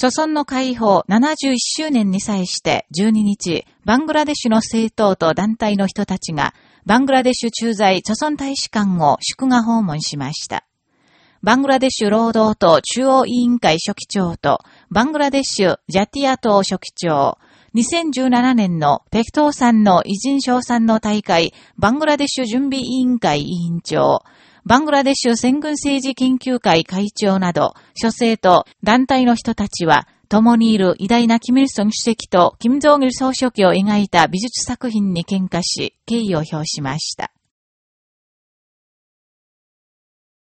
著村の解放71周年に際して12日、バングラデシュの政党と団体の人たちが、バングラデシュ駐在著村大使館を祝賀訪問しました。バングラデシュ労働党中央委員会書記長と、バングラデシュジャティア党書記長、2017年のペクトーさんの偉人賞賛の大会、バングラデシュ準備委員会委員長、バングラデシュ戦軍政治研究会会長など、諸生と団体の人たちは、共にいる偉大なキム・イルソン主席とキム・ジョン・ル総書記を描いた美術作品に喧嘩し、敬意を表しました。